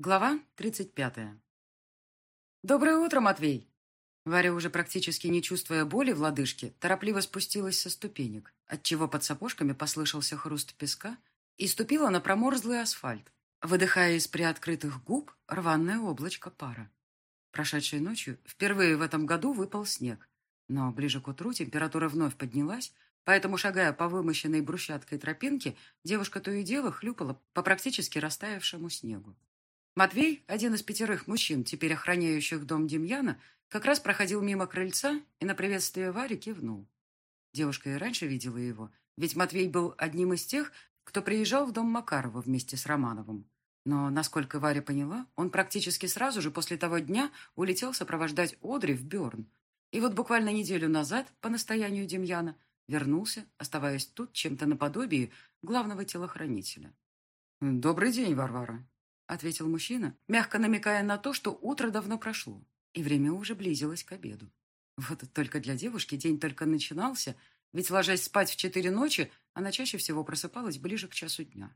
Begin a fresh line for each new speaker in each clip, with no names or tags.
Глава 35. «Доброе утро, Матвей!» Варя, уже практически не чувствуя боли в лодыжке, торопливо спустилась со ступенек, отчего под сапожками послышался хруст песка и ступила на проморзлый асфальт, выдыхая из приоткрытых губ рваное облачко пара. Прошедшей ночью впервые в этом году выпал снег, но ближе к утру температура вновь поднялась, поэтому, шагая по вымощенной брусчаткой тропинке, девушка то и дело хлюпала по практически растаявшему снегу. Матвей, один из пятерых мужчин, теперь охраняющих дом Демьяна, как раз проходил мимо крыльца и на приветствие Варе кивнул. Девушка и раньше видела его, ведь Матвей был одним из тех, кто приезжал в дом Макарова вместе с Романовым. Но, насколько Варя поняла, он практически сразу же после того дня улетел сопровождать Одри в Бёрн. И вот буквально неделю назад, по настоянию Демьяна, вернулся, оставаясь тут чем-то наподобие главного телохранителя. «Добрый день, Варвара», — ответил мужчина, мягко намекая на то, что утро давно прошло, и время уже близилось к обеду. Вот только для девушки день только начинался, ведь, ложась спать в четыре ночи, она чаще всего просыпалась ближе к часу дня,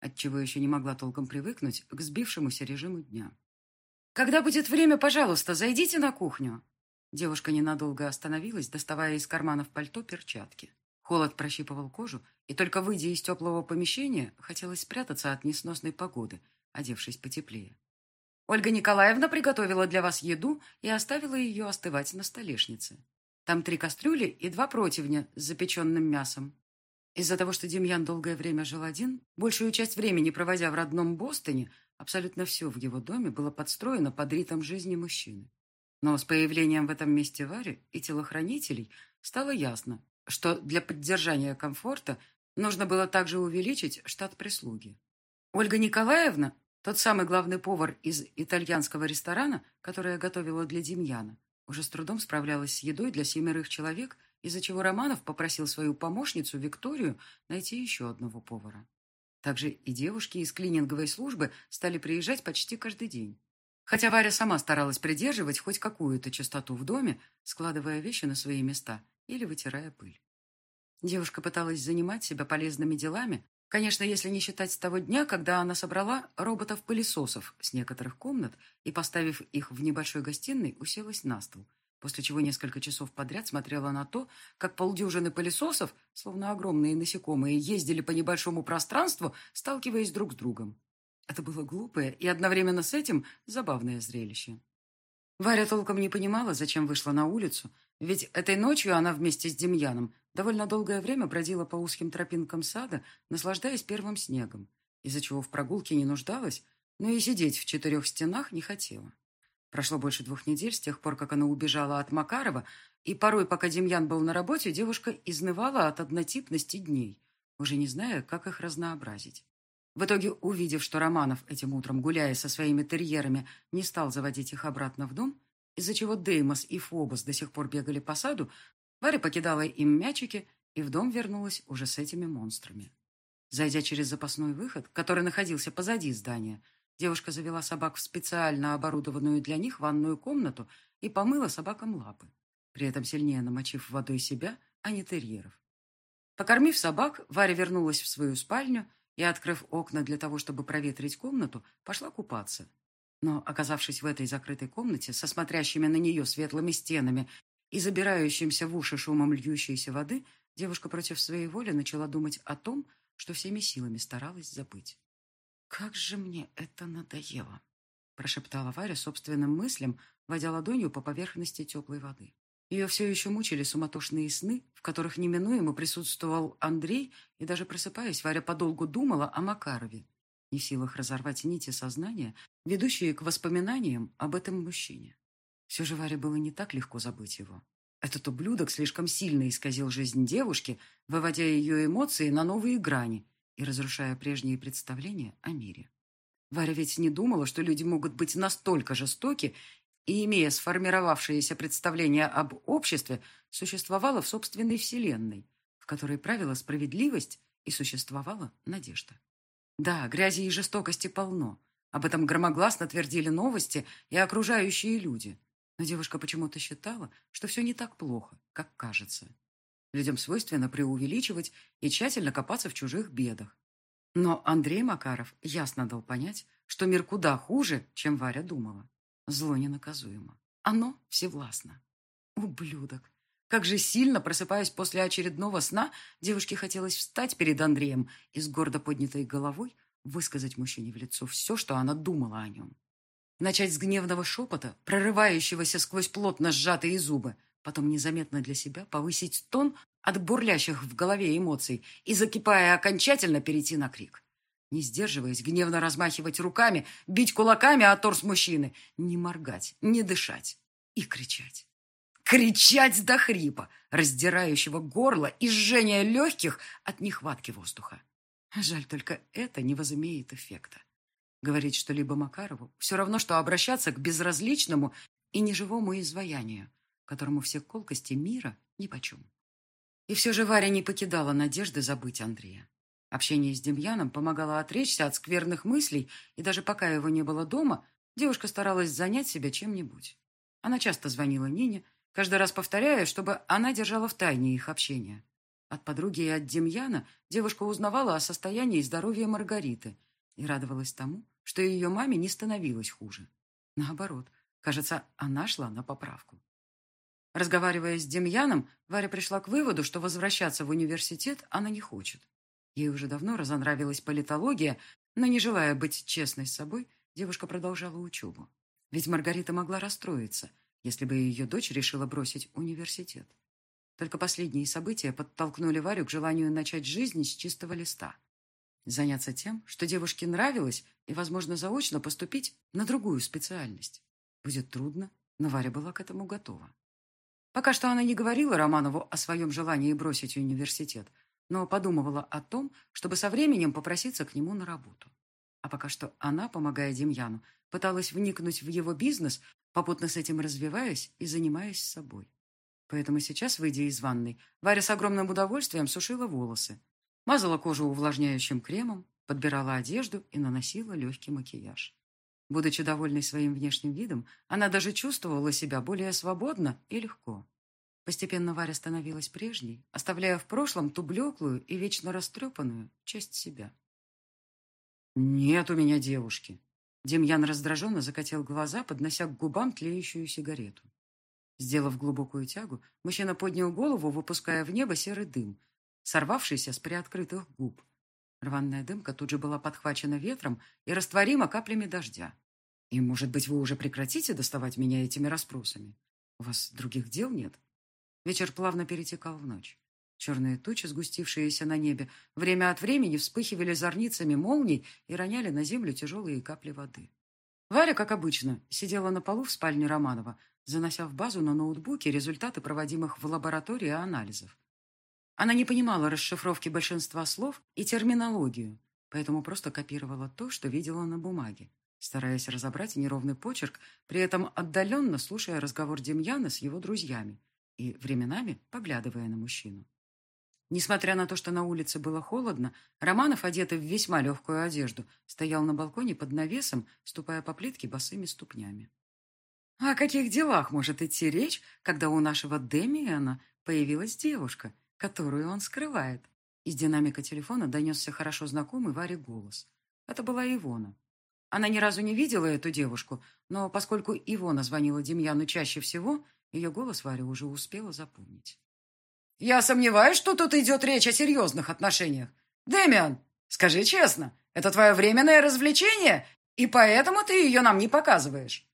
отчего еще не могла толком привыкнуть к сбившемуся режиму дня. «Когда будет время, пожалуйста, зайдите на кухню!» Девушка ненадолго остановилась, доставая из карманов пальто перчатки. Холод прощипывал кожу, и только выйдя из теплого помещения, хотелось спрятаться от несносной погоды – одевшись потеплее. Ольга Николаевна приготовила для вас еду и оставила ее остывать на столешнице. Там три кастрюли и два противня с запеченным мясом. Из-за того, что Демьян долгое время жил один, большую часть времени проводя в родном Бостоне, абсолютно все в его доме было подстроено под ритм жизни мужчины. Но с появлением в этом месте Вари и телохранителей стало ясно, что для поддержания комфорта нужно было также увеличить штат прислуги. Ольга Николаевна тот самый главный повар из итальянского ресторана, который я готовила для Демьяна, уже с трудом справлялась с едой для семерых человек, из-за чего Романов попросил свою помощницу Викторию найти еще одного повара. Также и девушки из клининговой службы стали приезжать почти каждый день. Хотя Варя сама старалась придерживать хоть какую-то чистоту в доме, складывая вещи на свои места или вытирая пыль. Девушка пыталась занимать себя полезными делами, Конечно, если не считать с того дня, когда она собрала роботов-пылесосов с некоторых комнат и, поставив их в небольшой гостиной, уселась на стол, после чего несколько часов подряд смотрела на то, как полдюжины пылесосов, словно огромные насекомые, ездили по небольшому пространству, сталкиваясь друг с другом. Это было глупое и одновременно с этим забавное зрелище. Варя толком не понимала, зачем вышла на улицу, ведь этой ночью она вместе с Демьяном довольно долгое время бродила по узким тропинкам сада, наслаждаясь первым снегом, из-за чего в прогулке не нуждалась, но и сидеть в четырех стенах не хотела. Прошло больше двух недель с тех пор, как она убежала от Макарова, и порой, пока Демьян был на работе, девушка изнывала от однотипности дней, уже не зная, как их разнообразить. В итоге, увидев, что Романов этим утром, гуляя со своими терьерами, не стал заводить их обратно в дом, из-за чего Деймос и Фобос до сих пор бегали по саду, Варя покидала им мячики и в дом вернулась уже с этими монстрами. Зайдя через запасной выход, который находился позади здания, девушка завела собак в специально оборудованную для них ванную комнату и помыла собакам лапы, при этом сильнее намочив водой себя, а не терьеров. Покормив собак, Варя вернулась в свою спальню и, открыв окна для того, чтобы проветрить комнату, пошла купаться. Но, оказавшись в этой закрытой комнате со смотрящими на нее светлыми стенами и забирающимся в уши шумом льющейся воды, девушка против своей воли начала думать о том, что всеми силами старалась забыть. «Как же мне это надоело!» прошептала Варя собственным мыслям, водя ладонью по поверхности теплой воды. Ее все еще мучили суматошные сны, в которых неминуемо присутствовал Андрей, и даже просыпаясь, Варя подолгу думала о Макарове, не в силах разорвать нити сознания, ведущие к воспоминаниям об этом мужчине. Все же Варе было не так легко забыть его. Этот ублюдок слишком сильно исказил жизнь девушки, выводя ее эмоции на новые грани и разрушая прежние представления о мире. Варя ведь не думала, что люди могут быть настолько жестоки, и, имея сформировавшееся представление об обществе, существовала в собственной вселенной, в которой правила справедливость и существовала надежда. Да, грязи и жестокости полно. Об этом громогласно твердили новости и окружающие люди – но девушка почему-то считала, что все не так плохо, как кажется. Людям свойственно преувеличивать и тщательно копаться в чужих бедах. Но Андрей Макаров ясно дал понять, что мир куда хуже, чем Варя думала. Зло ненаказуемо. Оно всевластно. Ублюдок. Как же сильно, просыпаясь после очередного сна, девушке хотелось встать перед Андреем и с гордо поднятой головой высказать мужчине в лицо все, что она думала о нем. Начать с гневного шепота, прорывающегося сквозь плотно сжатые зубы, потом незаметно для себя повысить тон от бурлящих в голове эмоций и, закипая окончательно, перейти на крик. Не сдерживаясь, гневно размахивать руками, бить кулаками о торс мужчины, не моргать, не дышать и кричать. Кричать до хрипа, раздирающего горло и жжения легких от нехватки воздуха. Жаль, только это не возымеет эффекта. Говорить что-либо Макарову все равно, что обращаться к безразличному и неживому изваянию, которому все колкости мира нипочем. И все же Варя не покидала надежды забыть Андрея. Общение с Демьяном помогало отречься от скверных мыслей, и даже пока его не было дома, девушка старалась занять себя чем-нибудь. Она часто звонила Нине, каждый раз повторяя, чтобы она держала в тайне их общение. От подруги и от Демьяна девушка узнавала о состоянии здоровья Маргариты и радовалась тому, что ее маме не становилось хуже. Наоборот, кажется, она шла на поправку. Разговаривая с Демьяном, Варя пришла к выводу, что возвращаться в университет она не хочет. Ей уже давно разонравилась политология, но, не желая быть честной с собой, девушка продолжала учебу. Ведь Маргарита могла расстроиться, если бы ее дочь решила бросить университет. Только последние события подтолкнули Варю к желанию начать жизнь с чистого листа. Заняться тем, что девушке нравилось, и, возможно, заочно поступить на другую специальность. Будет трудно, но Варя была к этому готова. Пока что она не говорила Романову о своем желании бросить университет, но подумывала о том, чтобы со временем попроситься к нему на работу. А пока что она, помогая Демьяну, пыталась вникнуть в его бизнес, попутно с этим развиваясь и занимаясь собой. Поэтому сейчас, выйдя из ванной, Варя с огромным удовольствием сушила волосы, мазала кожу увлажняющим кремом, подбирала одежду и наносила легкий макияж. Будучи довольной своим внешним видом, она даже чувствовала себя более свободно и легко. Постепенно Варя становилась прежней, оставляя в прошлом ту блеклую и вечно растрепанную часть себя. «Нет у меня девушки!» Демьян раздраженно закатил глаза, поднося к губам тлеющую сигарету. Сделав глубокую тягу, мужчина поднял голову, выпуская в небо серый дым, сорвавшийся с приоткрытых губ. Рваная дымка тут же была подхвачена ветром и растворима каплями дождя. «И, может быть, вы уже прекратите доставать меня этими расспросами? У вас других дел нет?» Вечер плавно перетекал в ночь. Черные тучи, сгустившиеся на небе, время от времени вспыхивали зорницами молний и роняли на землю тяжелые капли воды. Варя, как обычно, сидела на полу в спальне Романова, занося в базу на ноутбуке результаты проводимых в лаборатории анализов. Она не понимала расшифровки большинства слов и терминологию, поэтому просто копировала то, что видела на бумаге, стараясь разобрать неровный почерк, при этом отдаленно слушая разговор Демьяна с его друзьями, и временами поглядывая на мужчину. Несмотря на то, что на улице было холодно, Романов, одетый в весьма легкую одежду, стоял на балконе под навесом, ступая по плитке босыми ступнями. О каких делах может идти речь, когда у нашего Демиана появилась девушка, которую он скрывает? Из динамика телефона донесся хорошо знакомый Варе голос. Это была Ивона. Она ни разу не видела эту девушку, но поскольку Ивона звонила Демьяну чаще всего, ее голос Варя уже успела запомнить. «Я сомневаюсь, что тут идет речь о серьезных отношениях. Дэмиан, скажи честно, это твое временное развлечение, и поэтому ты ее нам не показываешь?»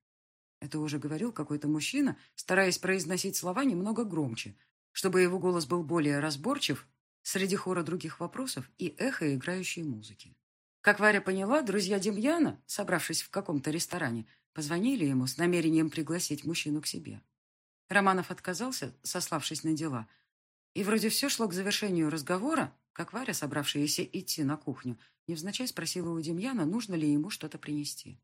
Это уже говорил какой-то мужчина, стараясь произносить слова немного громче, чтобы его голос был более разборчив среди хора других вопросов и эхо играющей музыки. Как Варя поняла, друзья Демьяна, собравшись в каком-то ресторане, позвонили ему с намерением пригласить мужчину к себе. Романов отказался, сославшись на дела. И вроде все шло к завершению разговора, как Варя, собравшаяся идти на кухню, невзначай спросила у Демьяна, нужно ли ему что-то принести.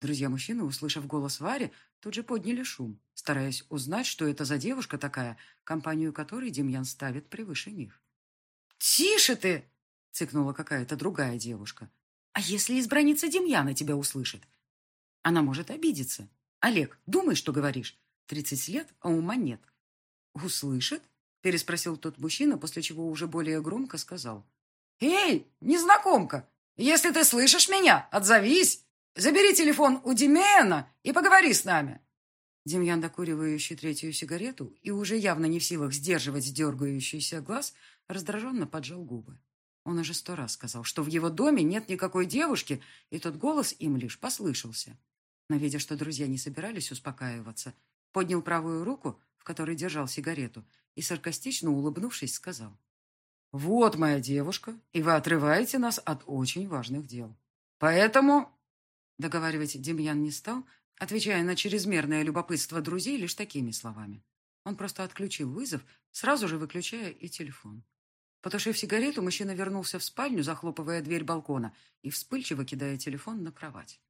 Друзья мужчины, услышав голос Вари, тут же подняли шум, стараясь узнать, что это за девушка такая, компанию которой Демьян ставит превыше них. «Тише ты!» — цыкнула какая-то другая девушка. «А если избранница Демьяна тебя услышит? Она может обидеться. Олег, думай, что говоришь. Тридцать лет, а ума нет. «Услышит?» – переспросил тот мужчина, после чего уже более громко сказал. «Эй, незнакомка, если ты слышишь меня, отзовись! Забери телефон у Демена и поговори с нами!» Демьян, докуривающий третью сигарету и уже явно не в силах сдерживать дергающийся глаз, раздраженно поджал губы. Он уже сто раз сказал, что в его доме нет никакой девушки, и тот голос им лишь послышался. Но, видя, что друзья не собирались успокаиваться, поднял правую руку, в которой держал сигарету, и, саркастично улыбнувшись, сказал. «Вот моя девушка, и вы отрываете нас от очень важных дел. Поэтому...» Договаривать Демьян не стал, отвечая на чрезмерное любопытство друзей лишь такими словами. Он просто отключил вызов, сразу же выключая и телефон. Потушив сигарету, мужчина вернулся в спальню, захлопывая дверь балкона и вспыльчиво кидая телефон на кровать.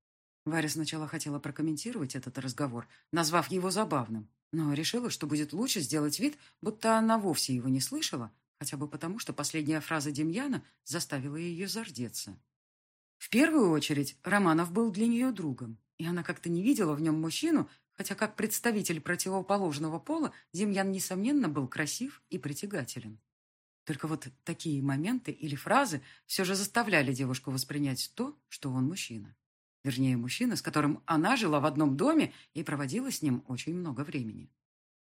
Варя сначала хотела прокомментировать этот разговор, назвав его забавным, но решила, что будет лучше сделать вид, будто она вовсе его не слышала, хотя бы потому, что последняя фраза Демьяна заставила ее зардеться. В первую очередь, Романов был для нее другом, и она как-то не видела в нем мужчину, хотя как представитель противоположного пола Демьян, несомненно, был красив и притягателен. Только вот такие моменты или фразы все же заставляли девушку воспринять то, что он мужчина. Вернее, мужчина, с которым она жила в одном доме и проводила с ним очень много времени.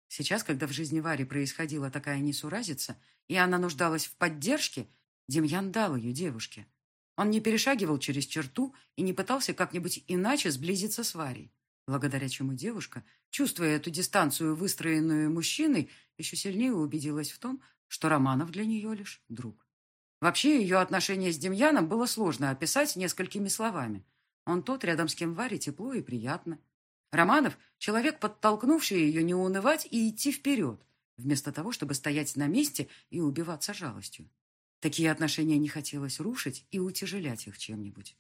Сейчас, когда в жизни Вари происходила такая несуразица, и она нуждалась в поддержке, Демьян дал ее девушке. Он не перешагивал через черту и не пытался как-нибудь иначе сблизиться с Варей, благодаря чему девушка, чувствуя эту дистанцию, выстроенную мужчиной, еще сильнее убедилась в том, что Романов для нее лишь друг. Вообще, ее отношение с Демьяном было сложно описать несколькими словами. Он тот, рядом с кем Варе тепло и приятно. Романов – человек, подтолкнувший ее не унывать и идти вперед, вместо того, чтобы стоять на месте и убиваться жалостью. Такие отношения не хотелось рушить и утяжелять их чем-нибудь.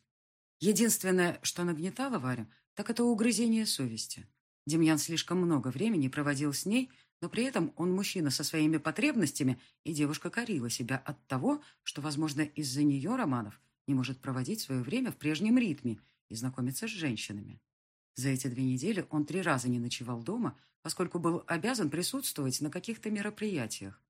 Единственное, что нагнетало Варю, так это угрызение совести. Демьян слишком много времени проводил с ней, но при этом он мужчина со своими потребностями, и девушка корила себя от того, что, возможно, из-за нее Романов не может проводить свое время в прежнем ритме и знакомиться с женщинами. За эти две недели он три раза не ночевал дома, поскольку был обязан присутствовать на каких-то мероприятиях.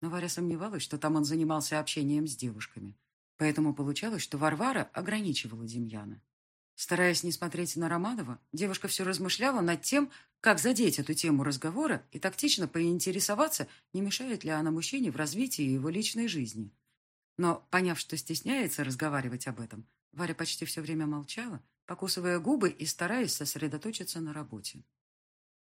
Но Варя сомневалась, что там он занимался общением с девушками. Поэтому получалось, что Варвара ограничивала Демьяна. Стараясь не смотреть на Романова, девушка все размышляла над тем, как задеть эту тему разговора и тактично поинтересоваться, не мешает ли она мужчине в развитии его личной жизни. Но, поняв, что стесняется разговаривать об этом, Варя почти все время молчала, покусывая губы и стараясь сосредоточиться на работе.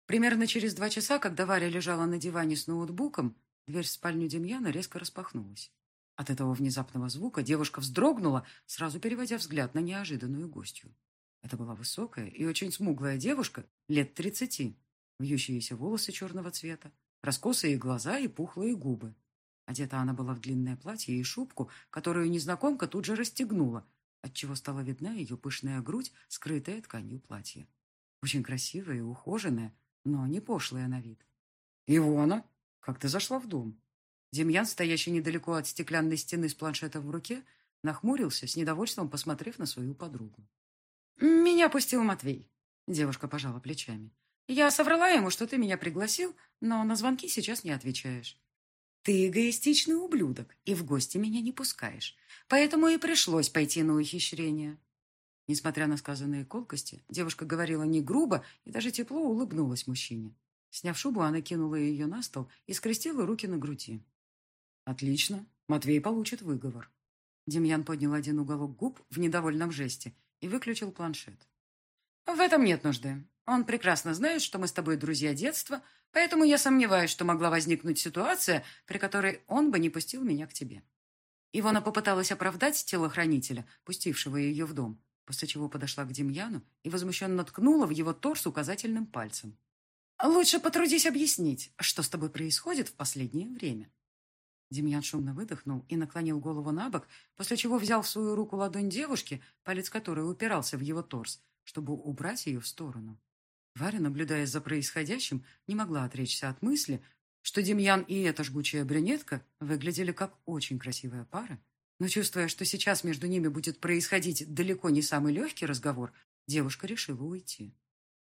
Примерно через два часа, когда Варя лежала на диване с ноутбуком, дверь в спальню Демьяна резко распахнулась. От этого внезапного звука девушка вздрогнула, сразу переводя взгляд на неожиданную гостью. Это была высокая и очень смуглая девушка, лет тридцати. Вьющиеся волосы черного цвета, раскосые глаза и пухлые губы. Одета она была в длинное платье и шубку, которую незнакомка тут же расстегнула, отчего стала видна ее пышная грудь, скрытая тканью платья. Очень красивая и ухоженная, но не пошлая на вид. «Ивона, как ты зашла в дом?» Демьян, стоящий недалеко от стеклянной стены с планшетом в руке, нахмурился, с недовольством посмотрев на свою подругу. «Меня пустил Матвей», — девушка пожала плечами. «Я соврала ему, что ты меня пригласил, но на звонки сейчас не отвечаешь. Ты эгоистичный ублюдок и в гости меня не пускаешь, поэтому и пришлось пойти на ухищрение». Несмотря на сказанные колкости, девушка говорила не грубо и даже тепло улыбнулась мужчине. Сняв шубу, она кинула ее на стол и скрестила руки на груди. Отлично. Матвей получит выговор. Демьян поднял один уголок губ в недовольном жесте и выключил планшет. В этом нет нужды. Он прекрасно знает, что мы с тобой друзья детства, поэтому я сомневаюсь, что могла возникнуть ситуация, при которой он бы не пустил меня к тебе. Ивона попыталась оправдать телохранителя, пустившего ее в дом, после чего подошла к Демьяну и возмущенно ткнула в его торс указательным пальцем. «Лучше потрудись объяснить, что с тобой происходит в последнее время». Демьян шумно выдохнул и наклонил голову на бок, после чего взял в свою руку ладонь девушки, палец которой упирался в его торс, чтобы убрать ее в сторону. Варя, наблюдая за происходящим, не могла отречься от мысли, что Демьян и эта жгучая брюнетка выглядели как очень красивая пара. Но чувствуя, что сейчас между ними будет происходить далеко не самый легкий разговор, девушка решила уйти.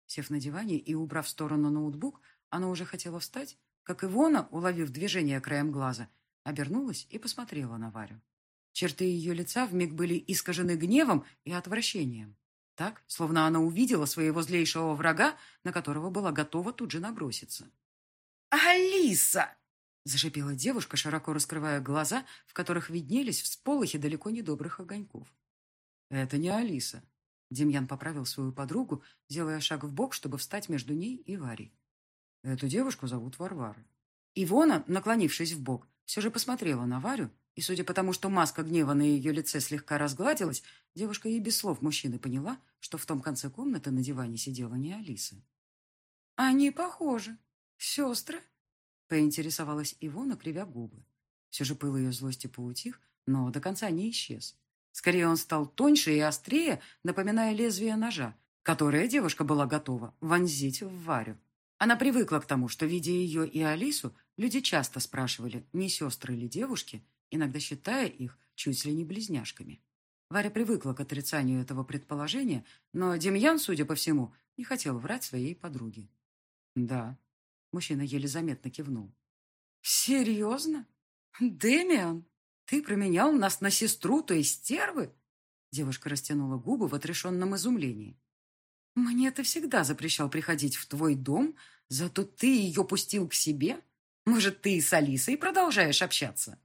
Сев на диване и убрав в сторону ноутбук, она уже хотела встать, как Ивона, уловив движение краем глаза, Обернулась и посмотрела на Варю. Черты ее лица вмиг были искажены гневом и отвращением. Так, словно она увидела своего злейшего врага, на которого была готова тут же наброситься.
«Алиса!»
– зашипела девушка, широко раскрывая глаза, в которых виднелись всполохи далеко недобрых огоньков. «Это не Алиса». Демьян поправил свою подругу, делая шаг в бок, чтобы встать между ней и Варей. «Эту девушку зовут Варвара». Ивона, наклонившись в бок, все же посмотрела на Варю и судя по тому, что маска гнева на ее лице слегка разгладилась, девушка и без слов мужчины поняла, что в том конце комнаты на диване сидела не Алиса. «Они похожи. Сестры?» — поинтересовалась Ивона, кривя губы. Все же пыл ее злости поутих, но до конца не исчез. Скорее, он стал тоньше и острее, напоминая лезвие ножа, которое девушка была готова вонзить в Варю. Она привыкла к тому, что, видя ее и Алису, люди часто спрашивали, не сестры ли девушки, иногда считая их чуть ли не близняшками. Варя привыкла к отрицанию этого предположения, но Демьян, судя по всему, не хотел врать своей подруге. «Да», — мужчина еле заметно кивнул. «Серьезно? Демиан, ты променял нас на сестру той стервы?» Девушка растянула губы в отрешенном изумлении. «Мне ты всегда запрещал приходить в твой дом, зато ты ее пустил к себе? Может, ты и с Алисой продолжаешь общаться?»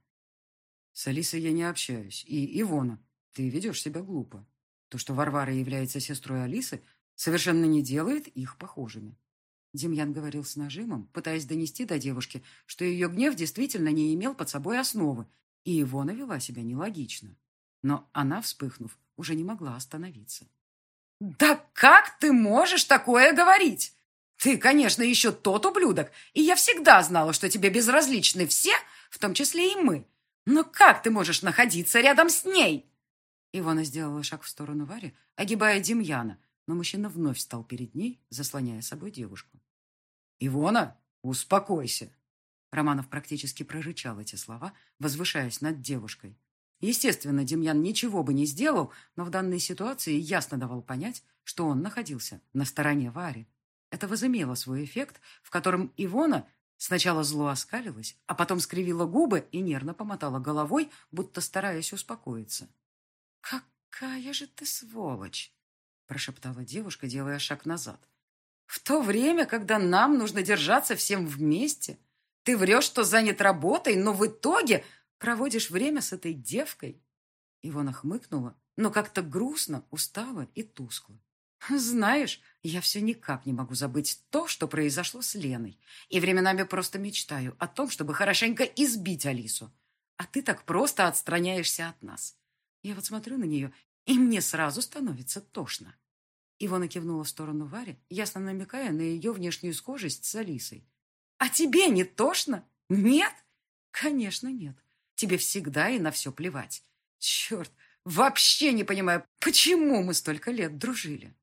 С Алисой я не общаюсь. И, Ивона, ты ведешь себя глупо. То, что Варвара является сестрой Алисы, совершенно не делает их похожими.
Демьян говорил с нажимом, пытаясь донести до девушки, что ее гнев действительно не имел под собой основы, и Ивона вела себя нелогично. Но она, вспыхнув, уже не могла остановиться. «Да как ты можешь такое говорить? Ты, конечно, еще тот ублюдок, и я всегда знала, что тебе безразличны все, в том числе и мы. «Но как ты можешь находиться рядом с ней?» Ивона сделала шаг в сторону Вари, огибая Демьяна, но мужчина вновь стал перед ней, заслоняя собой девушку.
«Ивона, успокойся!»
Романов практически прорычал эти слова, возвышаясь над девушкой. Естественно, Демьян ничего бы не сделал, но в данной ситуации ясно давал понять, что он находился на стороне Вари. Это возымело свой эффект, в котором Ивона Сначала зло оскалилась, а потом скривила губы и нервно помотала головой, будто стараясь успокоиться. «Какая же ты сволочь!» – прошептала девушка, делая шаг назад. «В то время, когда нам нужно держаться всем вместе, ты врешь, что занят работой, но в итоге проводишь время с этой девкой». Ивона хмыкнула, но как-то грустно, устала и тускло. Знаешь, я все никак не могу забыть то, что произошло с Леной. И временами просто мечтаю о том, чтобы хорошенько избить Алису. А ты так просто отстраняешься от нас. Я вот смотрю на нее, и мне сразу становится тошно. Ивона кивнула в сторону Вари, ясно намекая на ее внешнюю схожесть с Алисой. «А тебе не тошно? Нет?» «Конечно нет. Тебе всегда и на все плевать. Черт, вообще не понимаю, почему мы столько лет дружили?»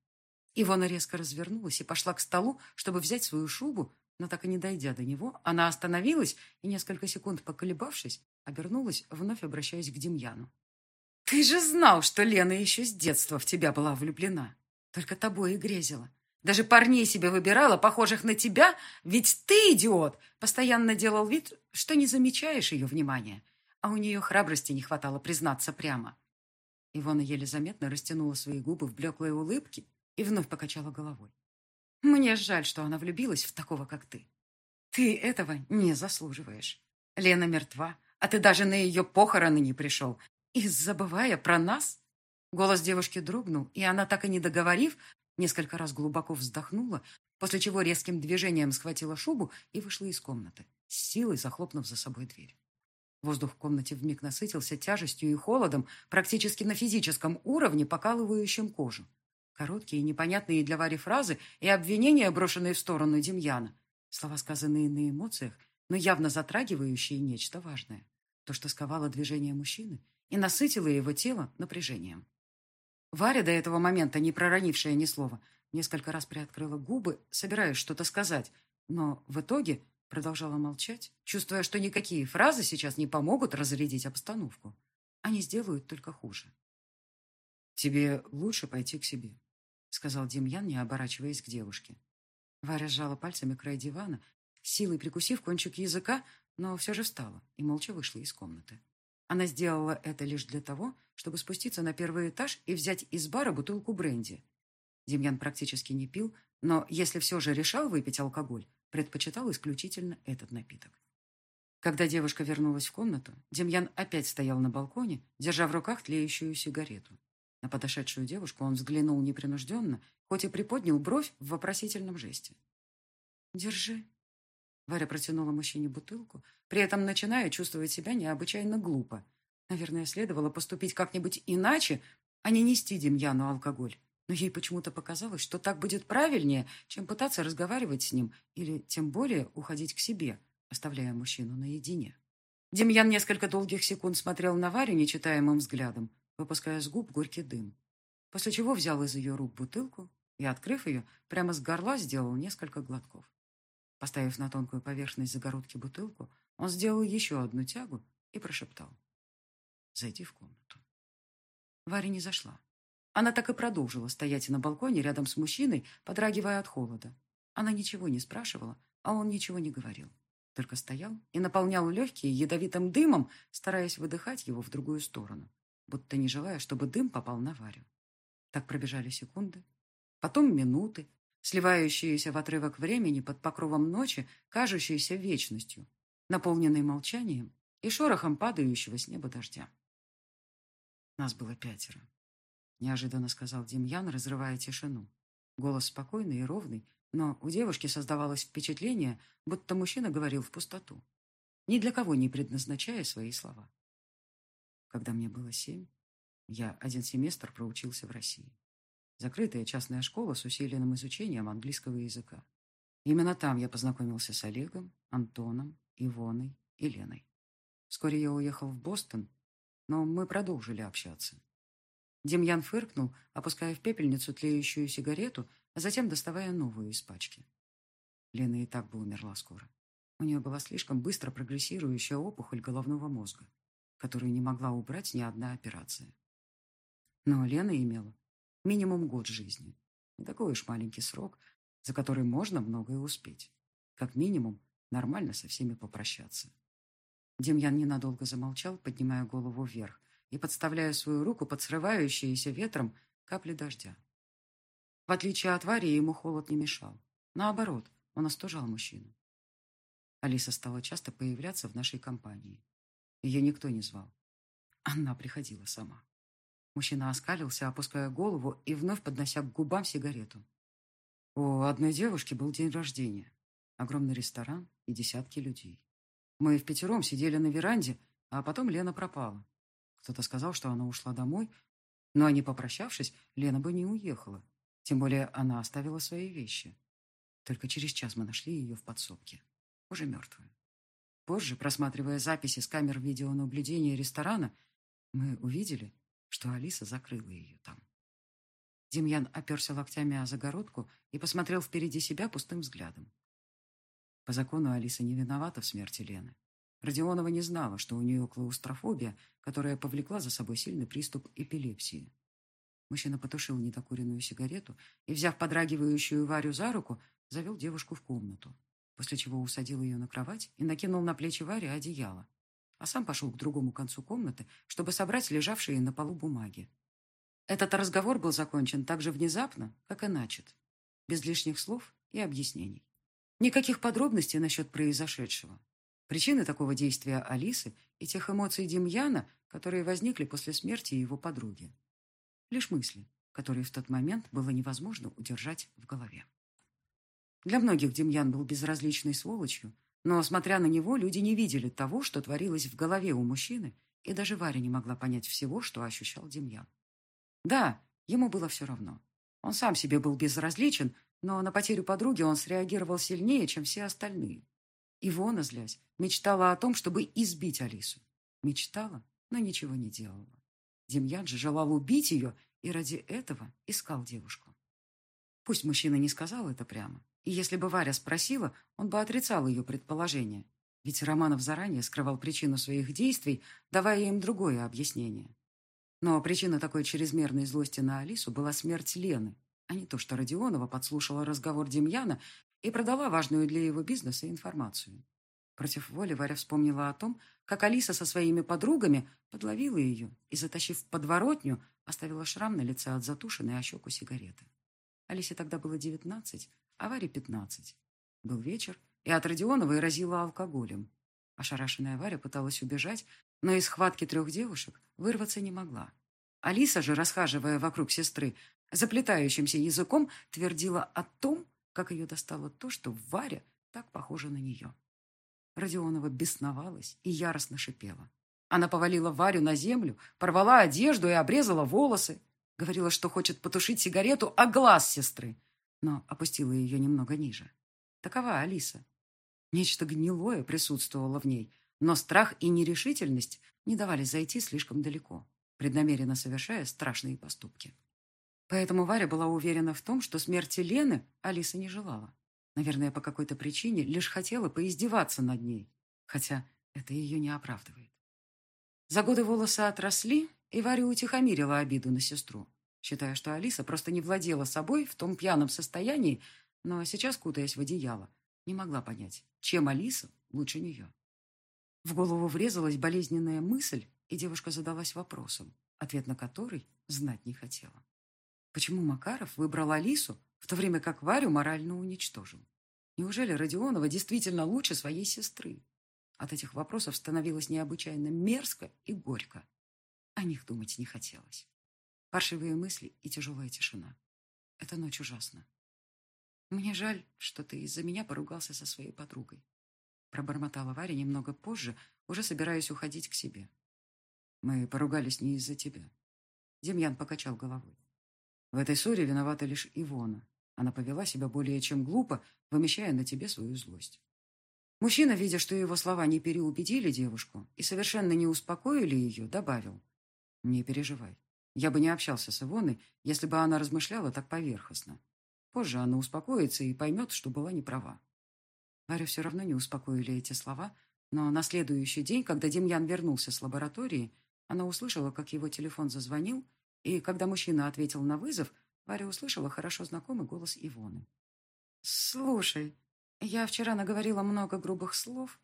Ивона резко развернулась и пошла к столу, чтобы взять свою шубу, но так и не дойдя до него, она остановилась и, несколько секунд поколебавшись, обернулась, вновь обращаясь к Демьяну. «Ты же знал, что Лена еще с детства в тебя была влюблена. Только тобой и грезила. Даже парней себе выбирала, похожих на тебя, ведь ты, идиот, постоянно делал вид, что не замечаешь ее внимания, а у нее храбрости не хватало признаться прямо». Ивона еле заметно растянула свои губы в блеклой улыбке и вновь покачала головой. «Мне жаль, что она влюбилась в такого, как ты. Ты этого не заслуживаешь. Лена мертва, а ты даже на ее похороны не пришел. И забывая про нас...» Голос девушки дрогнул, и она, так и не договорив, несколько раз глубоко вздохнула, после чего резким движением схватила шубу и вышла из комнаты, с силой захлопнув за собой дверь. Воздух в комнате вмиг насытился тяжестью и холодом, практически на физическом уровне, покалывающим кожу. Короткие, непонятные для Вари фразы и обвинения, брошенные в сторону Демьяна. Слова, сказанные на эмоциях, но явно затрагивающие нечто важное. То, что сковало движение мужчины и насытило его тело напряжением. Варя, до этого момента не проронившая ни слова, несколько раз приоткрыла губы, собираясь что-то сказать, но в итоге продолжала молчать, чувствуя, что никакие фразы сейчас не помогут разрядить обстановку. Они сделают только хуже.
«Тебе лучше пойти к себе»,
сказал Демьян, не оборачиваясь к девушке. Варя сжала пальцами край дивана, силой прикусив кончик языка, но все же встала и молча вышла из комнаты. Она сделала это лишь для того, чтобы спуститься на первый этаж и взять из бара бутылку бренди. Демьян практически не пил, но если все же решал выпить алкоголь, предпочитал исключительно этот напиток. Когда девушка вернулась в комнату, Демьян опять стоял на балконе, держа в руках тлеющую сигарету. На подошедшую девушку он взглянул непринужденно, хоть и приподнял бровь в вопросительном жесте. «Держи». Варя протянула мужчине бутылку, при этом начиная чувствовать себя необычайно глупо. Наверное, следовало поступить как-нибудь иначе, а не нести Демьяну алкоголь. Но ей почему-то показалось, что так будет правильнее, чем пытаться разговаривать с ним или, тем более, уходить к себе, оставляя мужчину наедине. Демьян несколько долгих секунд смотрел на Варю нечитаемым взглядом, выпуская с губ горький дым. После чего взял из ее рук бутылку и, открыв ее, прямо с горла сделал несколько глотков. Поставив на тонкую поверхность загородки бутылку, он сделал еще одну тягу и прошептал. «Зайди в комнату». Варя не зашла. Она так и продолжила стоять на балконе рядом с мужчиной, подрагивая от холода. Она ничего не спрашивала, а он ничего не говорил. Только стоял и наполнял легкие ядовитым дымом, стараясь выдыхать его в другую сторону, будто не желая, чтобы дым попал на Варю. Так пробежали секунды, потом минуты, сливающиеся в отрывок времени под покровом ночи, кажущиеся вечностью, наполненной молчанием и шорохом падающего с неба дождя. Нас было пятеро. — неожиданно сказал Демьян, разрывая тишину. Голос спокойный и ровный, но у девушки создавалось впечатление, будто мужчина говорил в пустоту, ни для кого не предназначая свои слова. Когда мне было семь, я один семестр проучился в России. Закрытая частная школа с усиленным изучением английского языка. Именно там я познакомился с Олегом, Антоном, Ивоной и Леной. Вскоре я уехал в Бостон, но мы продолжили общаться. Демьян фыркнул, опуская в пепельницу тлеющую сигарету, а затем доставая новую из пачки. Лена и так бы умерла скоро. У нее была слишком быстро прогрессирующая опухоль головного мозга, которую не могла убрать ни одна операция. Но Лена имела минимум год жизни. Не такой уж маленький срок, за который можно многое успеть. Как минимум, нормально со всеми попрощаться. Демьян ненадолго замолчал, поднимая голову вверх, и подставляя свою руку под срывающиеся ветром капли дождя. В отличие от Вари, ему холод не мешал. Наоборот, он остужал мужчину. Алиса стала часто появляться в нашей компании. Ее никто не звал. Она приходила сама. Мужчина оскалился, опуская голову и вновь поднося к губам сигарету. У одной девушки был день рождения. Огромный ресторан и десятки людей. Мы в пятером сидели на веранде, а потом Лена пропала. Кто-то сказал, что она ушла домой, но, не попрощавшись, Лена бы не уехала. Тем более она оставила свои вещи. Только через час мы нашли ее в подсобке, уже мертвую. Позже, просматривая записи с камер видеонаблюдения ресторана, мы увидели, что Алиса закрыла ее там. Демьян оперся локтями о загородку и посмотрел впереди себя пустым взглядом. По закону Алиса не виновата в смерти Лены. Родионова не знала, что у нее клаустрофобия, которая повлекла за собой сильный приступ эпилепсии. Мужчина потушил недокуренную сигарету и, взяв подрагивающую Варю за руку, завел девушку в комнату, после чего усадил ее на кровать и накинул на плечи Варе одеяло, а сам пошел к другому концу комнаты, чтобы собрать лежавшие на полу бумаги. Этот разговор был закончен так же внезапно, как и начат, без лишних слов и объяснений. Никаких подробностей насчет произошедшего, Причины такого действия Алисы и тех эмоций Демьяна, которые возникли после смерти его подруги. Лишь мысли, которые в тот момент было невозможно удержать в голове. Для многих Демьян был безразличной сволочью, но, смотря на него, люди не видели того, что творилось в голове у мужчины, и даже Варя не могла понять всего, что ощущал Демьян. Да, ему было все равно. Он сам себе был безразличен, но на потерю подруги он среагировал сильнее, чем все остальные. Ивона, злясь, мечтала о том, чтобы избить Алису. Мечтала, но ничего не делала. Демьян же желал убить ее и ради этого искал девушку. Пусть мужчина не сказал это прямо, и если бы Варя спросила, он бы отрицал ее предположение, ведь Романов заранее скрывал причину своих действий, давая им другое объяснение. Но причина такой чрезмерной злости на Алису была смерть Лены, а не то, что Родионова подслушала разговор Демьяна и продала важную для его бизнеса информацию. Против воли Варя вспомнила о том, как Алиса со своими подругами подловила ее и, затащив подворотню, оставила шрам на лице от затушенной о щеку сигареты. Алисе тогда было девятнадцать, а Варе пятнадцать. Был вечер, и от Родионовой разила алкоголем. Ошарашенная Варя пыталась убежать, но из схватки трех девушек вырваться не могла. Алиса же, расхаживая вокруг сестры, заплетающимся языком твердила о том, как ее достало то, что Варя так похожа на нее. Родионова бесновалась и яростно шипела. Она повалила Варю на землю, порвала одежду и обрезала волосы. Говорила, что хочет потушить сигарету о глаз сестры, но опустила ее немного ниже. Такова Алиса. Нечто гнилое присутствовало в ней, но страх и нерешительность не давали зайти слишком далеко, преднамеренно совершая страшные поступки. Поэтому Варя была уверена в том, что смерти Лены Алиса не желала. Наверное, по какой-то причине лишь хотела поиздеваться над ней, хотя это ее не оправдывает. За годы волосы отросли, и Варя утихомирила обиду на сестру, считая, что Алиса просто не владела собой в том пьяном состоянии, но сейчас, кутаясь в одеяло, не могла понять, чем Алиса лучше нее. В голову врезалась болезненная мысль, и девушка задалась вопросом, ответ на который знать не хотела. Почему Макаров выбрал Алису, в то время как Варю морально уничтожил? Неужели Родионова действительно лучше своей сестры? От этих вопросов становилось необычайно мерзко и горько. О них думать не хотелось. Паршивые мысли и тяжелая тишина. Эта ночь ужасна. Мне жаль, что ты из-за меня поругался со своей подругой. Пробормотала Варя немного позже, уже собираясь уходить к себе. Мы поругались не из-за тебя. Демьян покачал головой. В этой ссоре виновата лишь Ивона. Она повела себя более чем глупо, вымещая на тебе свою злость. Мужчина, видя, что его слова не переубедили девушку и совершенно не успокоили ее, добавил. «Не переживай. Я бы не общался с Ивоной, если бы она размышляла так поверхностно. Позже она успокоится и поймет, что была неправа». Варю все равно не успокоили эти слова, но на следующий день, когда Демьян вернулся с лаборатории, она услышала, как его телефон зазвонил, и когда мужчина ответил на вызов, Варя услышала хорошо знакомый голос Ивоны. «Слушай, я вчера наговорила много грубых слов.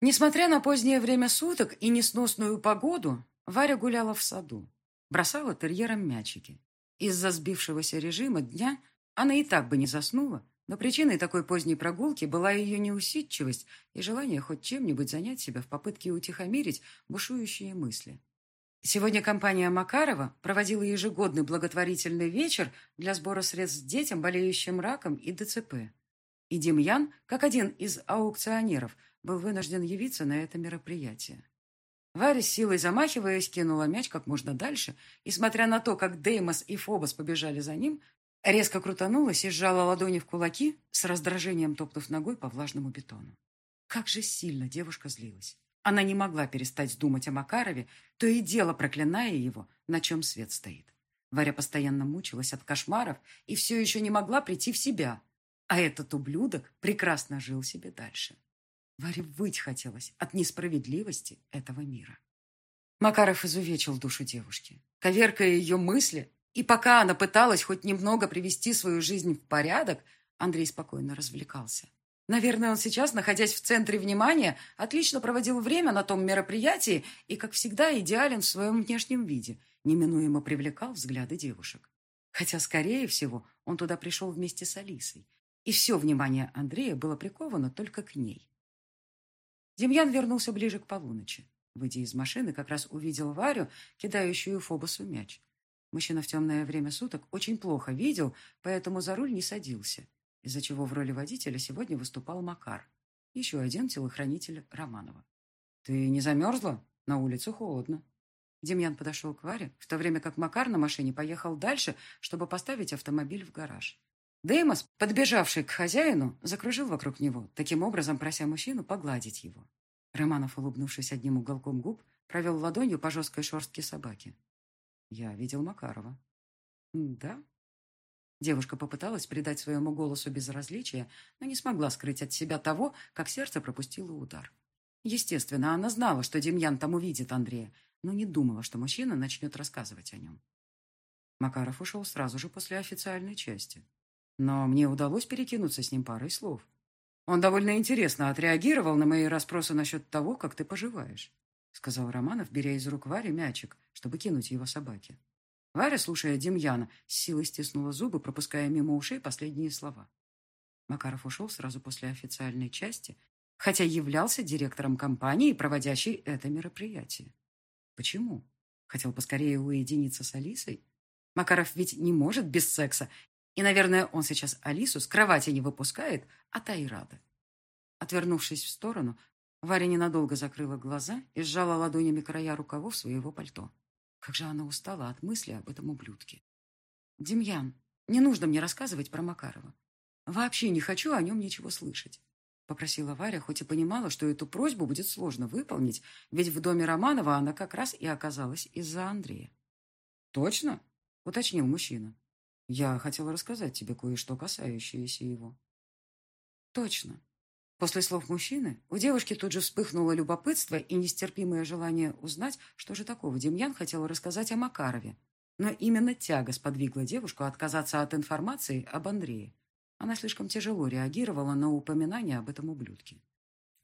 Несмотря на позднее время суток и несносную погоду, Варя гуляла в саду, бросала терьерам мячики. Из-за сбившегося режима дня она и так бы не заснула, но причиной такой поздней прогулки была ее неусидчивость и желание хоть чем-нибудь занять себя в попытке утихомирить бушующие мысли. Сегодня компания Макарова проводила ежегодный благотворительный вечер для сбора средств детям, болеющим раком и ДЦП. И Демьян, как один из аукционеров, был вынужден явиться на это мероприятие. Варя с силой замахиваясь, кинула мяч как можно дальше, и, смотря на то, как Деймос и Фобос побежали за ним, резко крутанулась и сжала ладони в кулаки, с раздражением топнув ногой по влажному бетону. Как же сильно девушка злилась. Она не могла перестать думать о Макарове, то и дело проклиная его, на чем свет стоит. Варя постоянно мучилась от кошмаров и все еще не могла прийти в себя – а этот ублюдок прекрасно жил себе дальше. Варе выть хотелось от несправедливости этого мира. Макаров изувечил душу девушки, коверкая ее мысли, и пока она пыталась хоть немного привести свою жизнь в порядок, Андрей спокойно развлекался. Наверное, он сейчас, находясь в центре внимания, отлично проводил время на том мероприятии и, как всегда, идеален в своем внешнем виде, неминуемо привлекал взгляды девушек. Хотя, скорее всего, он туда пришел вместе с Алисой, и все внимание Андрея было приковано только к ней. Демьян вернулся ближе к полуночи. Выйдя из машины, как раз увидел Варю, кидающую Фобосу мяч. Мужчина в темное время суток очень плохо видел, поэтому за руль не садился, из-за чего в роли водителя сегодня выступал Макар, еще один телохранитель Романова. «Ты не замерзла? На улице холодно». Демьян подошел к Варе, в то время как Макар на машине поехал дальше, чтобы поставить автомобиль в гараж. Деймос, подбежавший к хозяину, закружил вокруг него, таким образом прося мужчину погладить его. Романов, улыбнувшись одним уголком губ, провел ладонью по жесткой шерстке собаки. «Я видел Макарова». «Да?» Девушка попыталась придать своему голосу безразличие, но не смогла скрыть от себя того, как сердце пропустило удар. Естественно, она знала, что Демьян там увидит Андрея, но не думала, что мужчина начнет рассказывать о нем. Макаров ушел сразу же после официальной части. Но мне удалось перекинуться с ним парой слов.
Он довольно интересно отреагировал на мои расспросы насчет того, как ты поживаешь, сказал Романов, беря из рук Вари мячик, чтобы кинуть его собаке. Варя, слушая Демьяна, с силой стиснула зубы, пропуская мимо ушей последние слова. Макаров ушел сразу после официальной части, хотя являлся директором компании, проводящей это мероприятие. Почему? Хотел поскорее уединиться с Алисой? Макаров ведь не может без секса, и, наверное, он сейчас Алису с кровати не выпускает, а та и рада. Отвернувшись в сторону, Варя ненадолго закрыла глаза и сжала ладонями края рукавов своего пальто. Как же она устала от мысли об этом ублюдке. «Демьян, не нужно мне рассказывать про Макарова. Вообще не хочу о нем ничего слышать. Попросила Варя, хоть и понимала, что эту просьбу будет сложно выполнить, ведь в доме Романова она как раз и оказалась из-за Андрея. «Точно?» — уточнил мужчина. «Я хотела рассказать тебе кое-что, касающееся его». «Точно». После слов мужчины у девушки тут же вспыхнуло любопытство и нестерпимое желание узнать, что же такого Демьян хотел рассказать о Макарове. Но именно тяга сподвигла девушку отказаться от информации об Андрее. Она слишком тяжело реагировала на упоминание об этом ублюдке.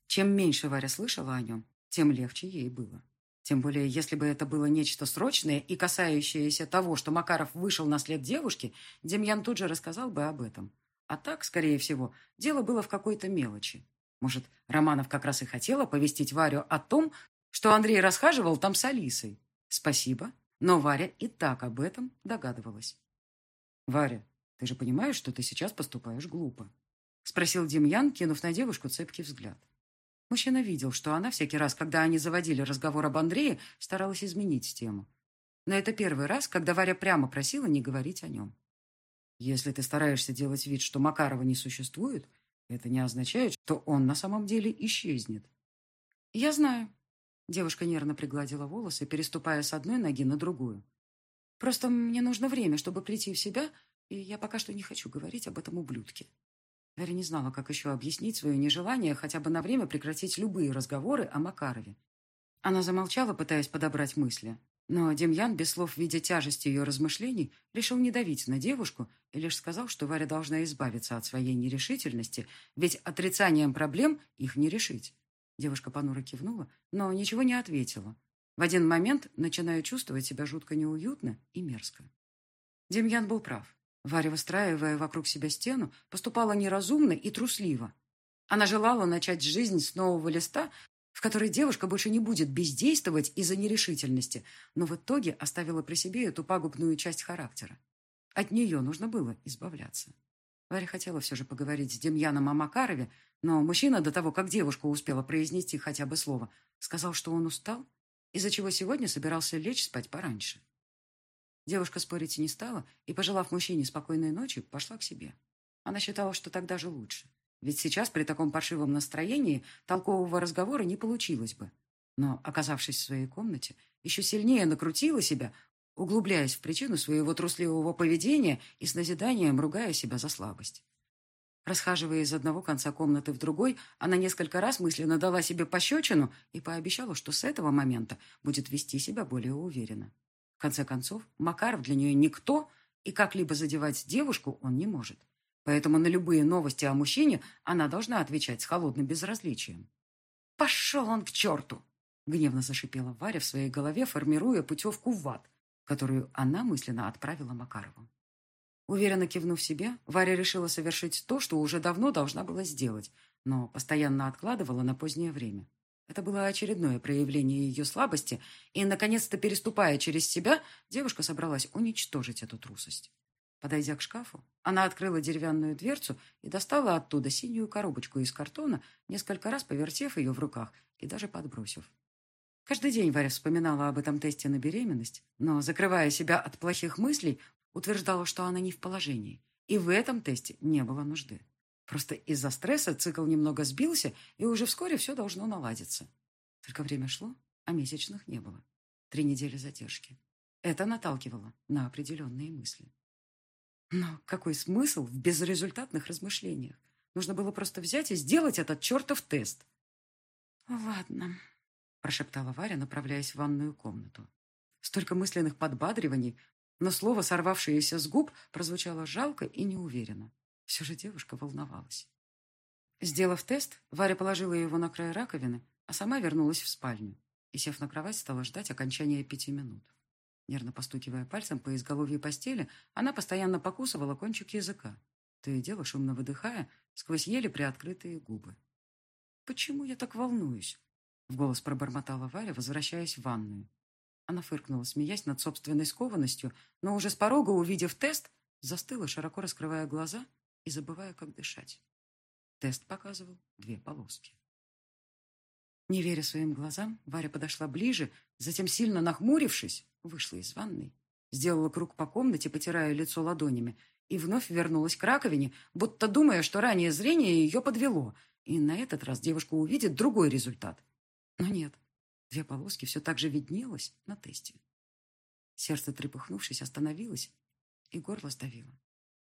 Чем меньше Варя слышала о нем, тем легче ей было. Тем более, если бы это было нечто срочное и касающееся того, что Макаров вышел на след девушки, Демьян тут же рассказал бы об этом. А так, скорее всего, дело было в какой-то мелочи. Может, Романов как раз и хотел оповестить Варю о том, что Андрей расхаживал там с Алисой. Спасибо, но Варя и так об этом догадывалась. «Варя, ты же понимаешь, что ты сейчас поступаешь глупо?» Спросил Демьян, кинув на девушку цепкий взгляд. Мужчина видел, что она всякий раз, когда они заводили разговор об Андрее, старалась изменить тему. Но это первый раз, когда Варя прямо просила не говорить о нем. Если ты стараешься делать вид, что Макарова не существует, это не означает, что он на самом деле исчезнет. Я знаю. Девушка нервно пригладила волосы, переступая с одной ноги на другую. Просто мне нужно время, чтобы прийти в себя и я пока что не хочу говорить об этом ублюдке. Варя не знала, как еще объяснить свое нежелание хотя бы на время прекратить любые разговоры о Макарове. Она замолчала, пытаясь подобрать мысли. Но Демьян, без слов видя тяжесть ее размышлений, решил не давить на девушку и лишь сказал, что Варя должна избавиться от своей нерешительности, ведь отрицанием проблем их не решить. Девушка понуро кивнула, но ничего не ответила. В один момент начинаю чувствовать себя жутко неуютно и мерзко. Демьян был прав. Варя, выстраивая вокруг себя стену, поступала неразумно и трусливо. Она желала начать жизнь с нового листа, в которой девушка больше не будет бездействовать из-за нерешительности, но в итоге оставила при себе эту пагубную часть характера. От нее нужно было избавляться. Варя хотела все же поговорить с Демьяном о Макарове, но мужчина до того, как девушка успела произнести хотя бы слово, сказал, что он устал, из-за чего сегодня собирался лечь спать пораньше. Девушка спорить не стала и, пожелав мужчине спокойной ночи, пошла к себе. Она считала, что так даже лучше. Ведь сейчас при таком паршивом настроении толкового разговора не получилось бы. Но, оказавшись в своей комнате, еще сильнее накрутила себя, углубляясь в причину своего трусливого поведения и с назиданием ругая себя за слабость. Расхаживая из одного конца комнаты в другой, она несколько раз мысленно дала себе пощечину и пообещала, что с этого момента будет вести себя более уверенно. В конце концов, Макаров для нее никто, и как-либо задевать девушку он не может. Поэтому на любые новости о мужчине она должна отвечать с холодным безразличием. «Пошел он к черту!» — гневно зашипела Варя в своей голове, формируя путевку в ад, которую она мысленно отправила Макарову. Уверенно кивнув себе, Варя решила совершить то, что уже давно должна была сделать, но постоянно откладывала на позднее время. Это было очередное проявление ее слабости, и, наконец-то переступая через себя, девушка собралась уничтожить эту трусость. Подойдя к шкафу, она открыла деревянную дверцу и достала оттуда синюю коробочку из картона, несколько раз повертев ее в руках и даже подбросив. Каждый день Варя вспоминала об этом тесте на беременность, но, закрывая себя от плохих мыслей, утверждала, что она не в положении, и в этом тесте не было нужды. Просто из-за стресса цикл немного сбился, и уже вскоре все должно наладиться. Только время шло, а месячных не было. Три недели задержки. Это наталкивало на определенные мысли. Но какой смысл в безрезультатных размышлениях? Нужно было просто взять и сделать этот чертов тест. «Ладно», – прошептала Варя, направляясь в ванную комнату. Столько мысленных подбадриваний, но слово, сорвавшееся с губ, прозвучало жалко и неуверенно. Все же девушка волновалась.
Сделав тест, Варя положила его на край раковины, а сама вернулась в спальню и, сев на кровать, стала ждать окончания пяти минут. Нервно постукивая пальцем по изголовью постели, она постоянно покусывала кончик языка, то и дело шумно выдыхая сквозь еле приоткрытые губы. «Почему я так волнуюсь?» — в голос пробормотала Варя, возвращаясь в ванную. Она фыркнула, смеясь над собственной скованностью, но уже с порога, увидев тест, застыла, широко раскрывая глаза и забывая, как дышать. Тест показывал две полоски. Не веря своим глазам, Варя подошла ближе, затем, сильно нахмурившись, вышла из ванной, сделала круг по комнате, потирая лицо ладонями, и вновь вернулась к раковине, будто думая, что ранее зрение ее подвело, и на этот раз девушка увидит другой результат. Но нет, две полоски все так же виднелось на тесте. Сердце, трепыхнувшись, остановилось, и горло сдавило.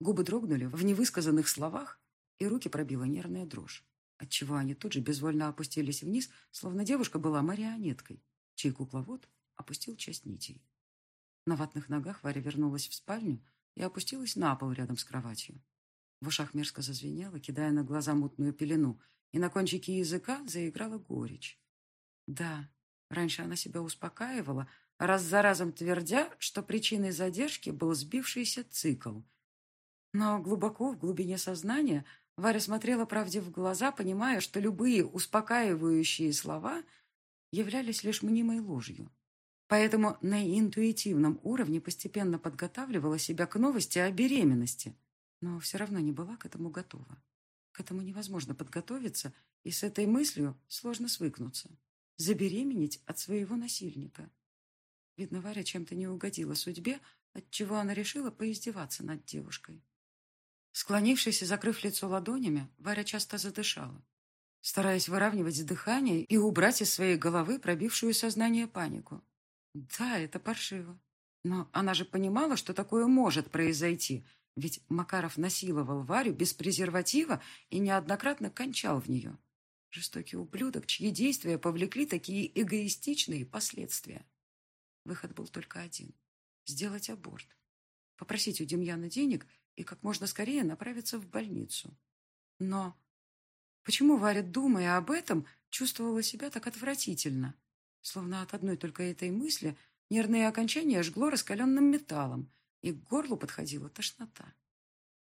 Губы дрогнули в невысказанных словах, и руки пробила нервная дрожь отчего они тут же безвольно опустились вниз, словно девушка была марионеткой, чей кукловод опустил часть нитей. На ватных ногах Варя вернулась в спальню и опустилась на пол рядом с кроватью. В ушах мерзко зазвенело, кидая на глаза мутную пелену, и на кончике языка заиграла горечь. Да, раньше она себя успокаивала, раз за разом твердя, что причиной задержки был сбившийся цикл. Но глубоко в глубине сознания – Варя смотрела правде в глаза, понимая, что любые успокаивающие слова являлись лишь мнимой ложью. Поэтому на интуитивном уровне постепенно подготавливала себя к новости о беременности, но все равно не была к этому готова. К этому невозможно подготовиться, и с этой мыслью сложно свыкнуться. Забеременеть от своего насильника. Видно, Варя чем-то не угодила судьбе, отчего она решила поиздеваться над девушкой. Склонившись и закрыв лицо ладонями, Варя часто задышала, стараясь выравнивать дыхание и убрать из своей головы пробившую сознание панику. Да, это паршиво. Но она же понимала, что такое может произойти, ведь Макаров насиловал Варю без презерватива и неоднократно кончал в нее. Жестокий ублюдок, чьи действия повлекли такие эгоистичные последствия. Выход был только один — сделать аборт. Попросить у Демьяна денег — и как можно скорее направиться в больницу. Но почему Варя, думая об этом, чувствовала себя так отвратительно? Словно от одной только этой мысли нервные окончания жгло раскаленным металлом, и к горлу подходила тошнота.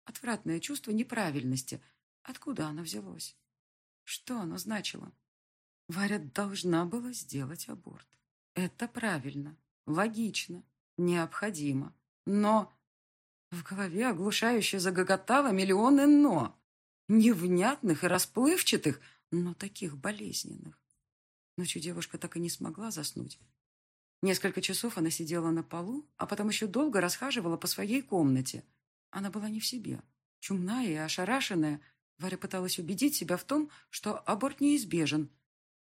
Отвратное чувство неправильности. Откуда оно взялось? Что оно значило? Варя должна была сделать аборт. Это правильно, логично, необходимо. Но в голове оглушающе загоготало миллионы «но». Невнятных и расплывчатых, но таких болезненных. Ночью девушка так и не смогла заснуть. Несколько часов она сидела на полу, а потом еще долго расхаживала по своей комнате. Она была не в себе. Чумная и ошарашенная, Варя пыталась убедить себя в том, что аборт неизбежен,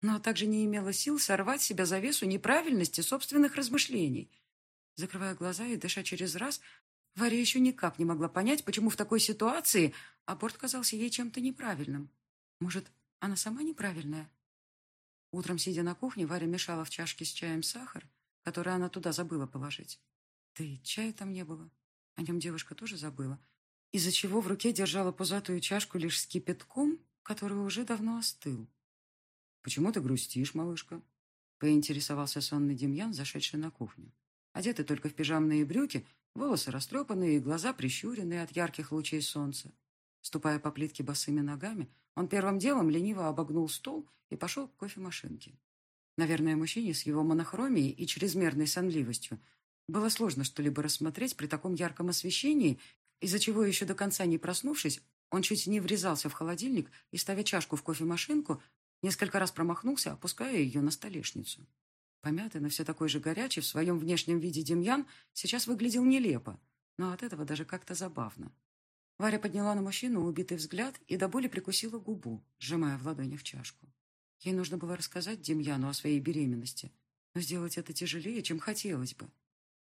но также не имела сил сорвать себя завесу неправильности собственных размышлений. Закрывая глаза и дыша через раз, Варя еще никак не могла понять, почему в такой ситуации аборт казался ей чем-то неправильным. Может, она сама неправильная? Утром, сидя на кухне, Варя мешала в чашке с чаем сахар, который она туда забыла положить. Да и чая там не было. О нем девушка тоже забыла. Из-за чего в руке держала пузатую чашку лишь с кипятком, который уже давно остыл. «Почему ты грустишь, малышка?» поинтересовался сонный Демьян, зашедший на кухню. Одетый только в пижамные брюки, Волосы растрепанные глаза прищуренные от ярких лучей солнца. Ступая по плитке босыми ногами, он первым делом лениво обогнул стол и пошел к кофемашинке. Наверное, мужчине с его монохромией и чрезмерной сонливостью было сложно что-либо рассмотреть при таком ярком освещении, из-за чего еще до конца не проснувшись, он чуть не врезался в холодильник и, ставя чашку в кофемашинку, несколько раз промахнулся, опуская ее на столешницу. Помятый, но все такой же горячий в своем внешнем виде Демьян сейчас выглядел нелепо, но от этого даже как-то забавно. Варя подняла на мужчину убитый взгляд и до боли прикусила губу, сжимая в ладонях чашку. Ей нужно было рассказать Демьяну о своей беременности, но сделать это тяжелее, чем хотелось бы.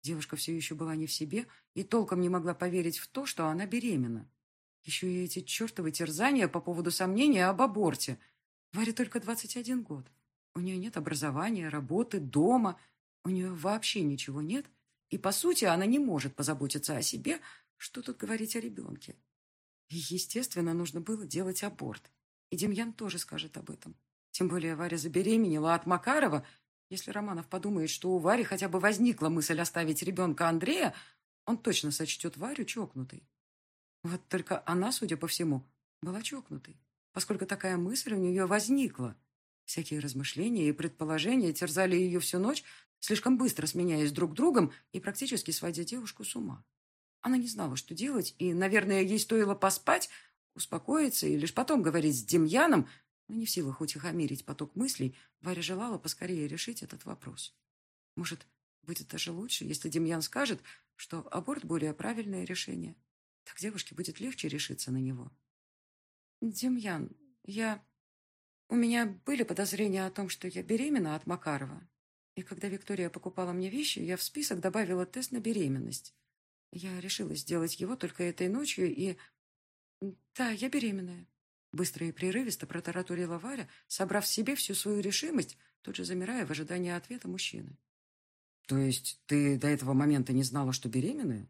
Девушка все еще была не в себе и толком не могла поверить в то, что она беременна. Еще и эти чертовы терзания по поводу сомнения об аборте. Варе только 21 год. У нее нет образования, работы, дома. У нее вообще ничего нет. И, по сути, она не может позаботиться о себе, что тут говорить о ребенке. И, естественно, нужно было делать аборт. И Демьян тоже скажет об этом. Тем более Варя забеременела от Макарова. Если Романов подумает, что у Вари хотя бы возникла мысль оставить ребенка Андрея, он точно сочтет Варю чокнутой. Вот только она, судя по всему, была чокнутой, поскольку такая мысль у нее возникла. Всякие размышления и предположения терзали ее всю ночь, слишком быстро сменяясь друг другом и практически сводя девушку с ума. Она не знала, что делать, и, наверное, ей стоило поспать, успокоиться и лишь потом говорить с Демьяном, но не в силах утихомирить поток мыслей, Варя желала поскорее решить этот вопрос. Может, будет даже лучше, если Демьян скажет, что аборт более правильное решение. Так девушке будет легче решиться на него. «Демьян, я... У меня были подозрения о том, что я беременна от Макарова. И когда Виктория покупала мне вещи, я в список добавила тест на беременность. Я решила сделать его только этой ночью и... Да, я беременная. Быстро и прерывисто протараторила Варя, собрав в себе всю свою решимость, тут же замирая в ожидании ответа мужчины.
«То есть ты до этого момента не знала, что беременная?»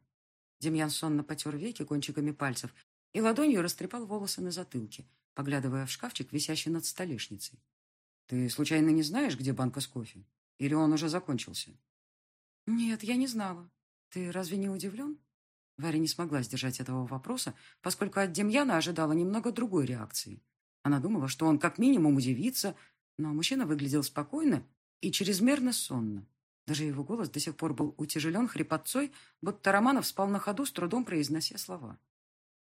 Демьян сонно потер веки кончиками пальцев и ладонью растрепал волосы на затылке, поглядывая в шкафчик, висящий над столешницей.
«Ты случайно не знаешь, где банка с кофе? Или он уже закончился?»
«Нет, я не знала. Ты разве не удивлен?» Варя не смогла сдержать этого вопроса, поскольку от Демьяна ожидала немного другой реакции. Она думала, что он как минимум удивится, но мужчина выглядел спокойно и чрезмерно сонно. Даже его голос до сих пор был утяжелен хрипотцой, будто Романов спал на ходу, с трудом произнося слова.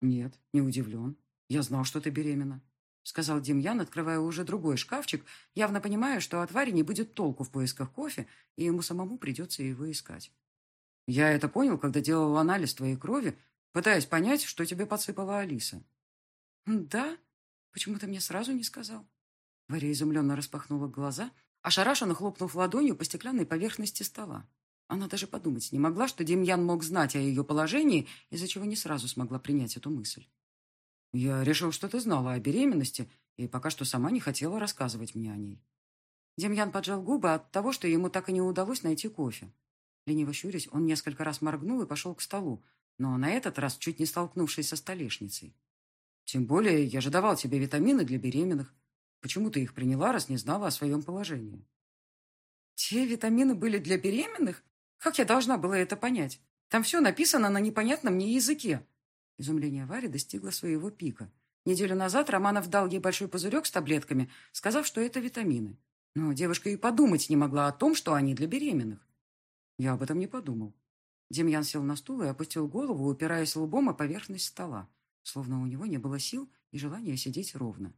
«Нет, не удивлен. Я знал, что ты беременна», — сказал Демьян, открывая уже другой шкафчик, явно понимая, что от Вари не будет толку в поисках кофе, и ему самому придется его искать. «Я это понял, когда делал анализ твоей крови, пытаясь понять, что тебе подсыпала Алиса».
«Да? Почему ты мне сразу не сказал?» Варя изумленно распахнула глаза, ошарашенно хлопнув ладонью по стеклянной поверхности стола. Она даже подумать не могла, что Демьян мог знать о ее положении, из-за чего не сразу смогла принять эту мысль.
«Я решил, что ты знала о беременности, и пока что сама не хотела рассказывать мне о ней».
Демьян поджал губы от того, что ему так и не удалось найти кофе. Лениво щурясь, он несколько раз моргнул и пошел к столу, но на этот раз чуть не столкнувшись со столешницей.
«Тем более я же давал тебе витамины для беременных. Почему ты их приняла, раз не знала о своем положении?»
«Те витамины были для беременных? Как я должна была это понять? Там все написано на непонятном мне языке». Изумление Вари достигло своего пика. Неделю назад Романов дал ей большой пузырек с таблетками, сказав, что это витамины. Но девушка и подумать не могла о том, что они для беременных.
Я об этом не подумал.
Демьян сел на стул и опустил голову, упираясь лбом о поверхность стола, словно у него не было сил и желания сидеть ровно.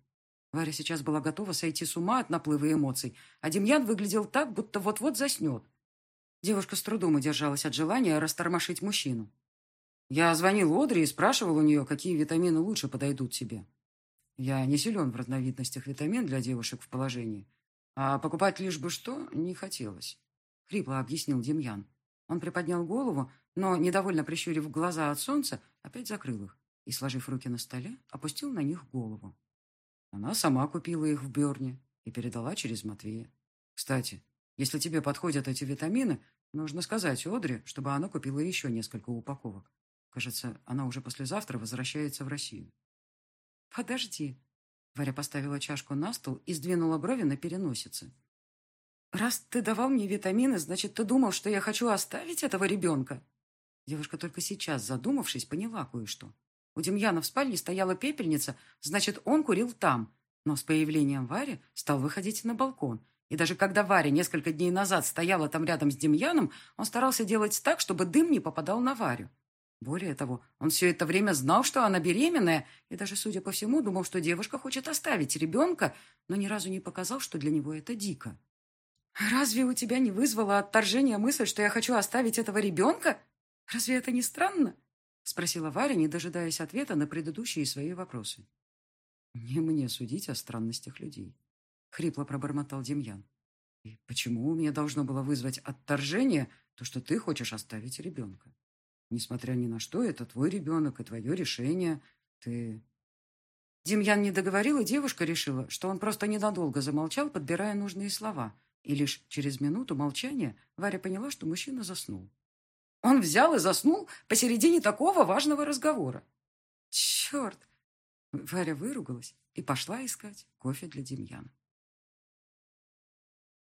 Варя сейчас была готова сойти с ума от наплыва эмоций, а Демьян выглядел так, будто вот-вот заснет. Девушка с трудом удержалась от желания растормошить мужчину.
Я звонил Одри и спрашивал у нее, какие витамины лучше подойдут тебе. Я не силен в разновидностях витамин для девушек в положении, а покупать лишь бы что не хотелось. — хрипло объяснил Демьян. Он приподнял голову, но, недовольно прищурив глаза от солнца, опять закрыл их и, сложив руки на столе, опустил на них голову. Она сама купила их в Берне и передала через Матвея. Кстати, если тебе подходят эти витамины, нужно сказать Одре, чтобы она купила еще несколько упаковок. Кажется, она уже послезавтра возвращается в Россию.
«Подожди». Варя поставила чашку на стол и сдвинула брови на переносице. «Раз ты давал мне витамины, значит, ты думал, что я хочу оставить этого ребенка?» Девушка только сейчас, задумавшись, поняла кое-что. У Демьяна в спальне стояла пепельница, значит, он курил там. Но с появлением Вари стал выходить на балкон. И даже когда Варя несколько дней назад стояла там рядом с Демьяном, он старался делать так, чтобы дым не попадал на Варю. Более того, он все это время знал, что она беременная, и даже, судя по всему, думал, что девушка хочет оставить ребенка, но ни разу не показал, что для него это дико. «Разве у тебя не вызвало отторжение мысль, что я хочу оставить этого ребенка? Разве это не странно?» Спросила Варя, не дожидаясь ответа на предыдущие свои вопросы.
«Не мне судить о странностях людей», — хрипло пробормотал Демьян. «И почему у меня должно было вызвать отторжение то, что ты хочешь оставить ребенка? Несмотря ни на что, это твой ребенок и твое решение. Ты...»
Демьян не договорил, и девушка решила, что он просто ненадолго замолчал, подбирая нужные слова — и лишь через минуту молчания Варя поняла, что мужчина заснул. Он взял и заснул посередине такого важного разговора. Черт! Варя выругалась и пошла искать кофе для Демьяна.